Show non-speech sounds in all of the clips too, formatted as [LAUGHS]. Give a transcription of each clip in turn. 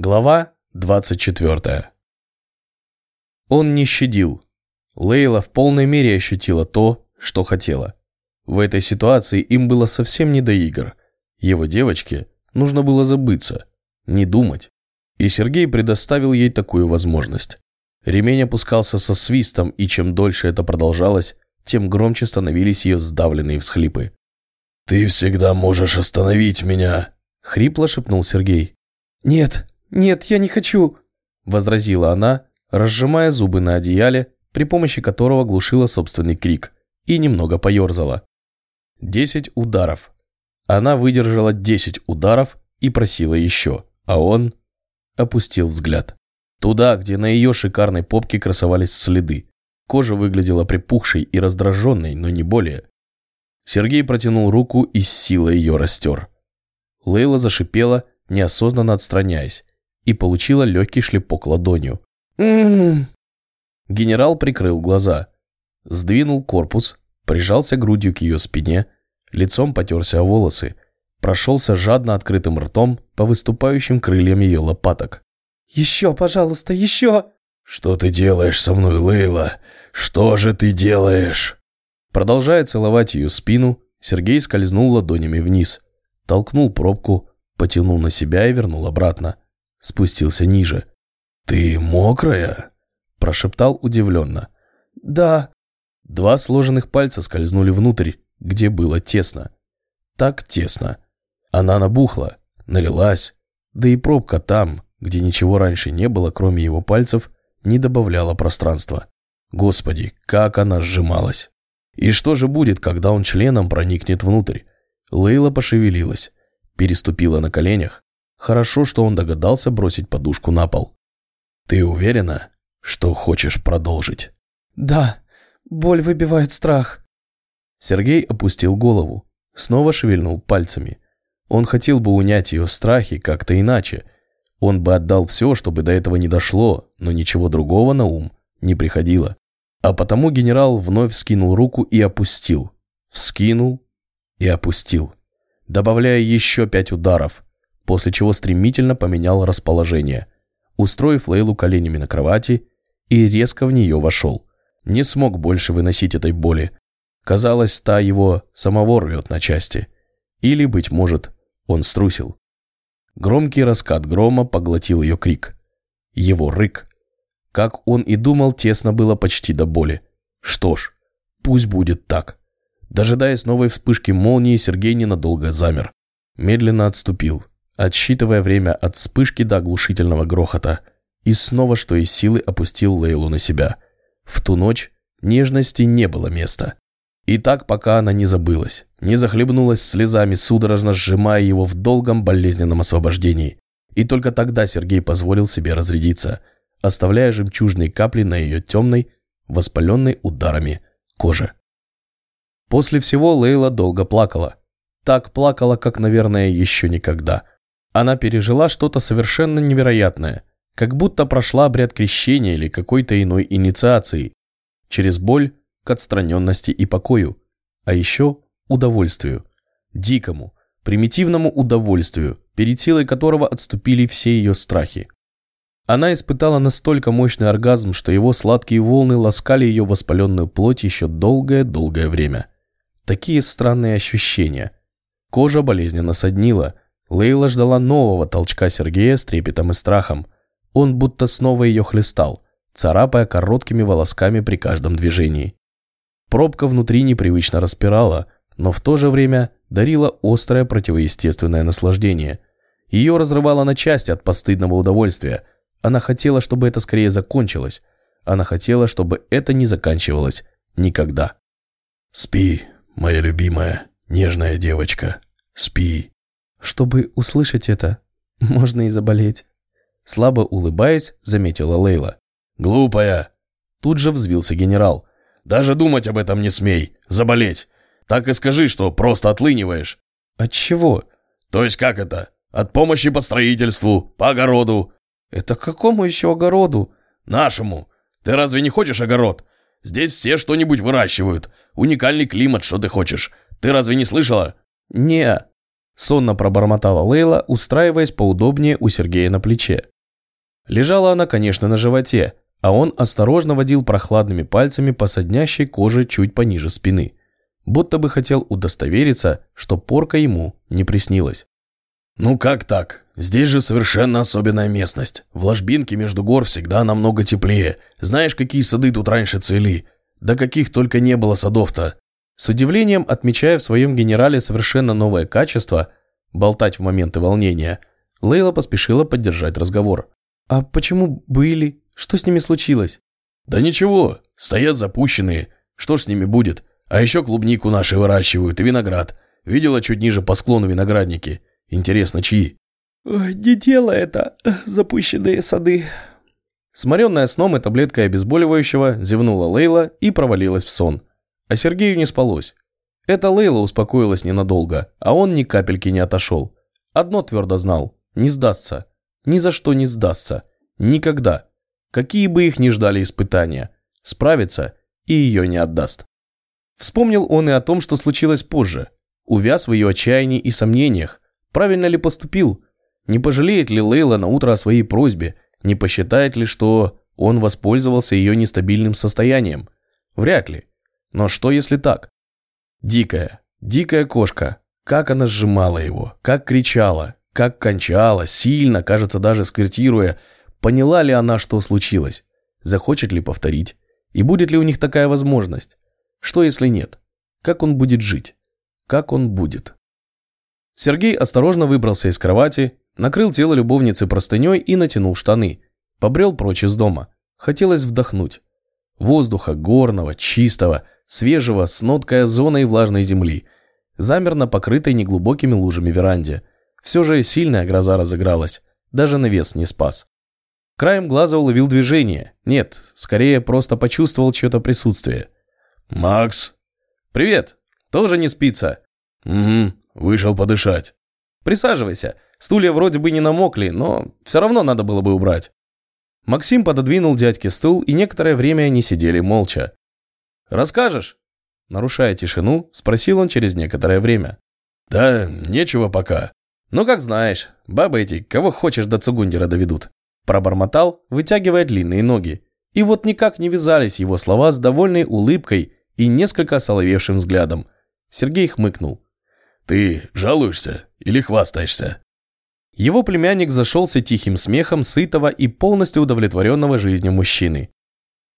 Глава 24. Он не щадил. Лейла в полной мере ощутила то, что хотела. В этой ситуации им было совсем не до игр. Его девочке нужно было забыться, не думать. И Сергей предоставил ей такую возможность. Ремень опускался со свистом, и чем дольше это продолжалось, тем громче становились ее сдавленные всхлипы. «Ты всегда можешь остановить меня», — хрипло шепнул Сергей. «Нет, «Нет, я не хочу», – возразила она, разжимая зубы на одеяле, при помощи которого глушила собственный крик, и немного поерзала. Десять ударов. Она выдержала десять ударов и просила еще, а он опустил взгляд. Туда, где на ее шикарной попке красовались следы. Кожа выглядела припухшей и раздраженной, но не более. Сергей протянул руку и с силой ее растер. Лейла зашипела, неосознанно отстраняясь, и получила легкий шлепок ладонью. «М-м-м!» Генерал прикрыл глаза, сдвинул корпус, прижался грудью к ее спине, лицом потерся о волосы, прошелся жадно открытым ртом по выступающим крыльям ее лопаток. «Еще, пожалуйста, еще!» «Что ты делаешь со мной, Лейла? Что же ты делаешь?» Продолжая целовать ее спину, Сергей скользнул ладонями вниз, толкнул пробку, потянул на себя и вернул обратно спустился ниже. «Ты мокрая?» – прошептал удивленно. «Да». Два сложенных пальца скользнули внутрь, где было тесно. Так тесно. Она набухла, налилась, да и пробка там, где ничего раньше не было, кроме его пальцев, не добавляла пространства. Господи, как она сжималась. И что же будет, когда он членом проникнет внутрь? Лейла пошевелилась, переступила на коленях, Хорошо, что он догадался бросить подушку на пол. «Ты уверена, что хочешь продолжить?» «Да, боль выбивает страх». Сергей опустил голову, снова шевельнул пальцами. Он хотел бы унять ее страхи как-то иначе. Он бы отдал все, чтобы до этого не дошло, но ничего другого на ум не приходило. А потому генерал вновь скинул руку и опустил. Вскинул и опустил, добавляя еще пять ударов – после чего стремительно поменял расположение, устроив Лейлу коленями на кровати и резко в нее вошел. Не смог больше выносить этой боли. Казалось, та его самого рвет на части. Или, быть может, он струсил. Громкий раскат грома поглотил ее крик. Его рык. Как он и думал, тесно было почти до боли. Что ж, пусть будет так. Дожидаясь новой вспышки молнии, Сергей ненадолго замер. Медленно отступил, отсчитывая время от вспышки до оглушительного грохота, и снова, что из силы, опустил Лейлу на себя. В ту ночь нежности не было места. И так, пока она не забылась, не захлебнулась слезами, судорожно сжимая его в долгом болезненном освобождении. И только тогда Сергей позволил себе разрядиться, оставляя жемчужные капли на ее темной, воспаленной ударами коже. После всего Лейла долго плакала. Так плакала, как, наверное, еще никогда – она пережила что-то совершенно невероятное, как будто прошла обряд крещения или какой-то иной инициации, через боль к отстраненности и покою, а еще удовольствию, дикому, примитивному удовольствию, перед силой которого отступили все ее страхи. Она испытала настолько мощный оргазм, что его сладкие волны ласкали ее воспаленную плоть еще долгое-долгое время. Такие странные ощущения. Кожа болезненно соднила – Лейла ждала нового толчка Сергея с трепетом и страхом. Он будто снова ее хлестал, царапая короткими волосками при каждом движении. Пробка внутри непривычно распирала, но в то же время дарила острое противоестественное наслаждение. Ее разрывало на части от постыдного удовольствия. Она хотела, чтобы это скорее закончилось. Она хотела, чтобы это не заканчивалось никогда. «Спи, моя любимая, нежная девочка, спи», чтобы услышать это, [LAUGHS] можно и заболеть. Слабо улыбаясь, заметила Лейла. «Глупая!» Тут же взвился генерал. «Даже думать об этом не смей. Заболеть. Так и скажи, что просто отлыниваешь». «От чего?» «То есть как это? От помощи по строительству, по огороду». «Это какому еще огороду?» «Нашему. Ты разве не хочешь огород? Здесь все что-нибудь выращивают. Уникальный климат, что ты хочешь. Ты разве не слышала?» «Не». Сонно пробормотала Лейла, устраиваясь поудобнее у Сергея на плече. Лежала она, конечно, на животе, а он осторожно водил прохладными пальцами по соднящей коже чуть пониже спины, будто бы хотел удостовериться, что порка ему не приснилась. «Ну как так? Здесь же совершенно особенная местность. В ложбинке между гор всегда намного теплее. Знаешь, какие сады тут раньше цвели? Да каких только не было садов-то. С удивлением, отмечая в своем генерале совершенно новое качество – болтать в моменты волнения, Лейла поспешила поддержать разговор. «А почему были? Что с ними случилось?» «Да ничего, стоят запущенные. Что ж с ними будет? А еще клубнику наши выращивают и виноград. Видела чуть ниже по склону виноградники. Интересно, чьи?» «Не дело это, запущенные сады». Сморенная сном и таблеткой обезболивающего, зевнула Лейла и провалилась в сон – а Сергею не спалось. Это Лейла успокоилась ненадолго, а он ни капельки не отошел. Одно твердо знал – не сдастся. Ни за что не сдастся. Никогда. Какие бы их ни ждали испытания. Справится и ее не отдаст. Вспомнил он и о том, что случилось позже. Увяз в ее отчаянии и сомнениях. Правильно ли поступил? Не пожалеет ли Лейла на утро о своей просьбе? Не посчитает ли, что он воспользовался ее нестабильным состоянием? Вряд ли. Но что если так? Дикая, дикая кошка. Как она сжимала его, как кричала, как кончала, сильно, кажется, даже сквертируя. Поняла ли она, что случилось? Захочет ли повторить? И будет ли у них такая возможность? Что если нет? Как он будет жить? Как он будет? Сергей осторожно выбрался из кровати, накрыл тело любовницы простыней и натянул штаны. Побрел прочь из дома. Хотелось вдохнуть. Воздуха горного, чистого, свежего, с ноткой озона и влажной земли. Замер на покрытой неглубокими лужами веранде. Все же сильная гроза разыгралась. Даже навес не спас. Краем глаза уловил движение. Нет, скорее просто почувствовал чье-то присутствие. «Макс!» «Привет! Тоже не спится?» «Угу, вышел подышать». «Присаживайся. Стулья вроде бы не намокли, но все равно надо было бы убрать». Максим пододвинул дядьке стул, и некоторое время они сидели молча. Расскажешь?» Нарушая тишину, спросил он через некоторое время. «Да, нечего пока». «Ну, как знаешь, бабы эти, кого хочешь до Цугундера доведут». Пробормотал, вытягивая длинные ноги. И вот никак не вязались его слова с довольной улыбкой и несколько соловевшим взглядом. Сергей хмыкнул. «Ты жалуешься или хвастаешься?» Его племянник зашелся тихим смехом сытого и полностью удовлетворенного жизнью мужчины.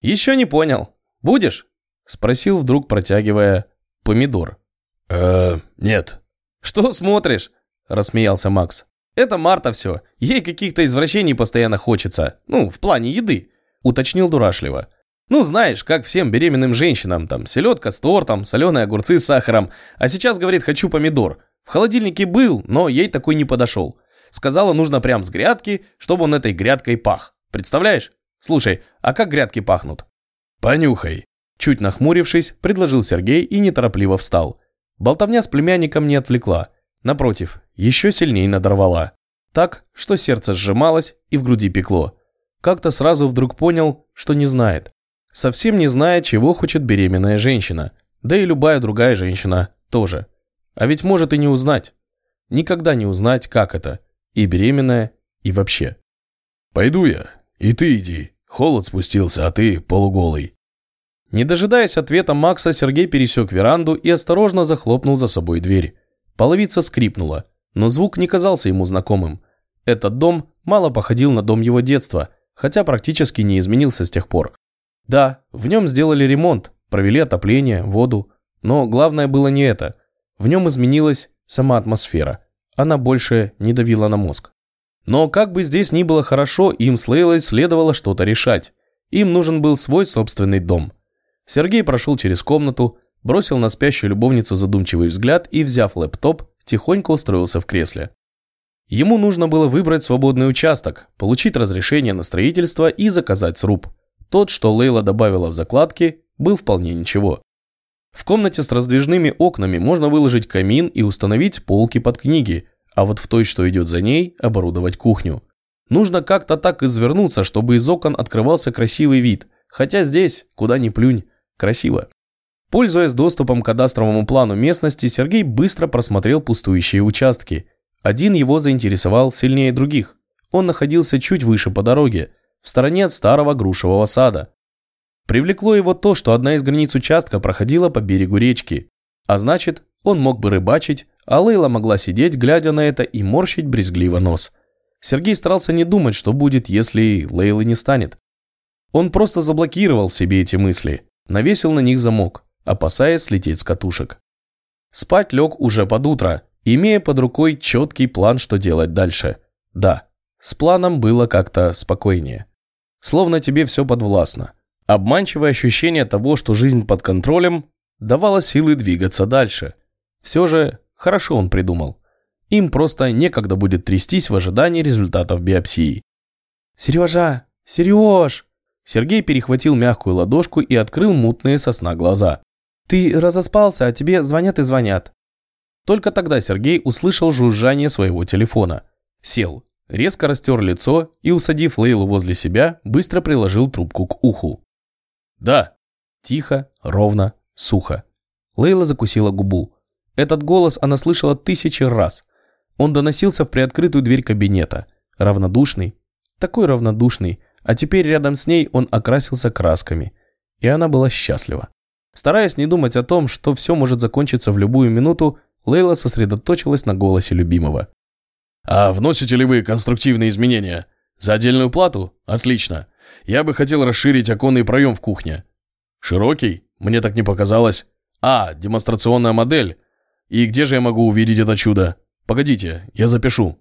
«Еще не понял. Будешь?» Спросил вдруг, протягивая помидор. «Э, нет». «Что смотришь?» Рассмеялся Макс. «Это Марта все. Ей каких-то извращений постоянно хочется. Ну, в плане еды», уточнил дурашливо. «Ну, знаешь, как всем беременным женщинам, там, селедка с тортом, соленые огурцы с сахаром. А сейчас, говорит, хочу помидор. В холодильнике был, но ей такой не подошел. Сказала, нужно прям с грядки, чтобы он этой грядкой пах. Представляешь? Слушай, а как грядки пахнут?» «Понюхай», Чуть нахмурившись, предложил Сергей и неторопливо встал. Болтовня с племянником не отвлекла. Напротив, еще сильнее надорвала. Так, что сердце сжималось и в груди пекло. Как-то сразу вдруг понял, что не знает. Совсем не знает, чего хочет беременная женщина. Да и любая другая женщина тоже. А ведь может и не узнать. Никогда не узнать, как это. И беременная, и вообще. «Пойду я. И ты иди. Холод спустился, а ты полуголый». Не дожидаясь ответа Макса, Сергей пересек веранду и осторожно захлопнул за собой дверь. Половица скрипнула, но звук не казался ему знакомым. Этот дом мало походил на дом его детства, хотя практически не изменился с тех пор. Да, в нем сделали ремонт, провели отопление, воду, но главное было не это. В нем изменилась сама атмосфера. Она больше не давила на мозг. Но как бы здесь ни было хорошо, им с Лейлой следовало что-то решать. Им нужен был свой собственный дом – Сергей прошел через комнату, бросил на спящую любовницу задумчивый взгляд и, взяв лэптоп, тихонько устроился в кресле. Ему нужно было выбрать свободный участок, получить разрешение на строительство и заказать сруб. Тот, что Лейла добавила в закладки, был вполне ничего. В комнате с раздвижными окнами можно выложить камин и установить полки под книги, а вот в той, что идет за ней, оборудовать кухню. Нужно как-то так извернуться, чтобы из окон открывался красивый вид, хотя здесь, куда ни плюнь, Красиво. Пользуясь доступом к кадастровому плану местности, Сергей быстро просмотрел пустующие участки. Один его заинтересовал сильнее других. Он находился чуть выше по дороге, в стороне от старого грушевого сада. Привлекло его то, что одна из границ участка проходила по берегу речки. А значит, он мог бы рыбачить, а Лейла могла сидеть, глядя на это и морщить брезгливо нос. Сергей старался не думать, что будет, если Лейлы не станет. Он просто заблокировал себе эти мысли, навесил на них замок, опасаясь слететь с катушек. Спать лег уже под утро, имея под рукой четкий план, что делать дальше. Да, с планом было как-то спокойнее. Словно тебе все подвластно. Обманчивое ощущение того, что жизнь под контролем, давало силы двигаться дальше. Все же хорошо он придумал. Им просто некогда будет трястись в ожидании результатов биопсии. «Сережа! Сереж!» Сергей перехватил мягкую ладошку и открыл мутные сосна глаза. «Ты разоспался, а тебе звонят и звонят». Только тогда Сергей услышал жужжание своего телефона. Сел, резко растер лицо и, усадив Лейлу возле себя, быстро приложил трубку к уху. «Да». Тихо, ровно, сухо. Лейла закусила губу. Этот голос она слышала тысячи раз. Он доносился в приоткрытую дверь кабинета. Равнодушный. Такой равнодушный. А теперь рядом с ней он окрасился красками. И она была счастлива. Стараясь не думать о том, что все может закончиться в любую минуту, Лейла сосредоточилась на голосе любимого. «А вносите ли вы конструктивные изменения? За отдельную плату? Отлично. Я бы хотел расширить оконный проем в кухне. Широкий? Мне так не показалось. А, демонстрационная модель. И где же я могу увидеть это чудо? Погодите, я запишу».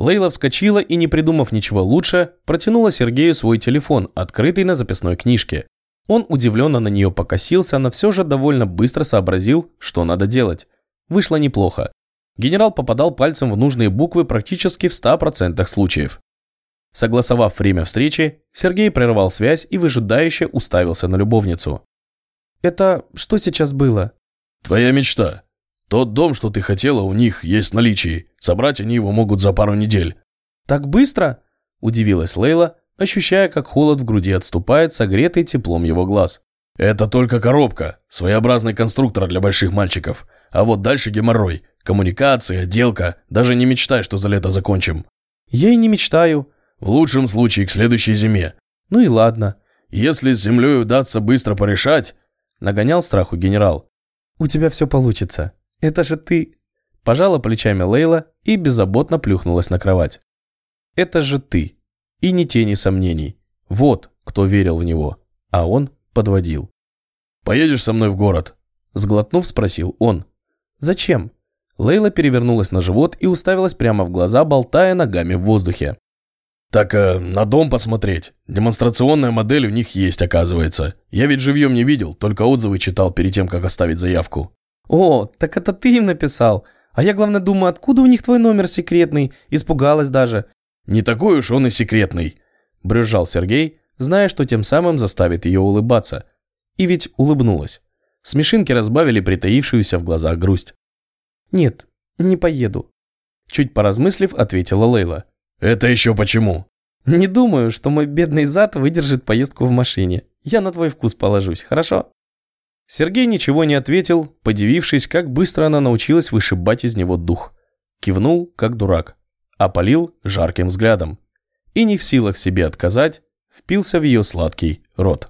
Лейла вскочила и, не придумав ничего лучше, протянула Сергею свой телефон, открытый на записной книжке. Он удивленно на нее покосился, но все же довольно быстро сообразил, что надо делать. Вышло неплохо. Генерал попадал пальцем в нужные буквы практически в 100% случаев. Согласовав время встречи, Сергей прервал связь и выжидающе уставился на любовницу. «Это что сейчас было?» «Твоя мечта. Тот дом, что ты хотела, у них есть в наличии. Собрать они его могут за пару недель». «Так быстро?» – удивилась Лейла, ощущая, как холод в груди отступает, согретый теплом его глаз. «Это только коробка, своеобразный конструктор для больших мальчиков. А вот дальше геморрой, коммуникация, отделка. Даже не мечтай, что за лето закончим». «Я и не мечтаю». «В лучшем случае к следующей зиме». «Ну и ладно». «Если с землей удастся быстро порешать...» Нагонял страху генерал. «У тебя все получится». «Это же ты!» Пожала плечами Лейла и беззаботно плюхнулась на кровать. «Это же ты!» И ни тени сомнений. Вот кто верил в него. А он подводил. «Поедешь со мной в город?» Сглотнув, спросил он. «Зачем?» Лейла перевернулась на живот и уставилась прямо в глаза, болтая ногами в воздухе. «Так э, на дом посмотреть. Демонстрационная модель у них есть, оказывается. Я ведь живьем не видел, только отзывы читал перед тем, как оставить заявку». «О, так это ты им написал. А я, главное, думаю, откуда у них твой номер секретный? Испугалась даже». «Не такой уж он и секретный», – брюзжал Сергей, зная, что тем самым заставит ее улыбаться. И ведь улыбнулась. Смешинки разбавили притаившуюся в глазах грусть. «Нет, не поеду», – чуть поразмыслив, ответила Лейла. «Это еще почему?» «Не думаю, что мой бедный зад выдержит поездку в машине. Я на твой вкус положусь, хорошо?» Сергей ничего не ответил, подивившись, как быстро она научилась вышибать из него дух. Кивнул, как дурак, опалил жарким взглядом. И не в силах себе отказать, впился в ее сладкий рот.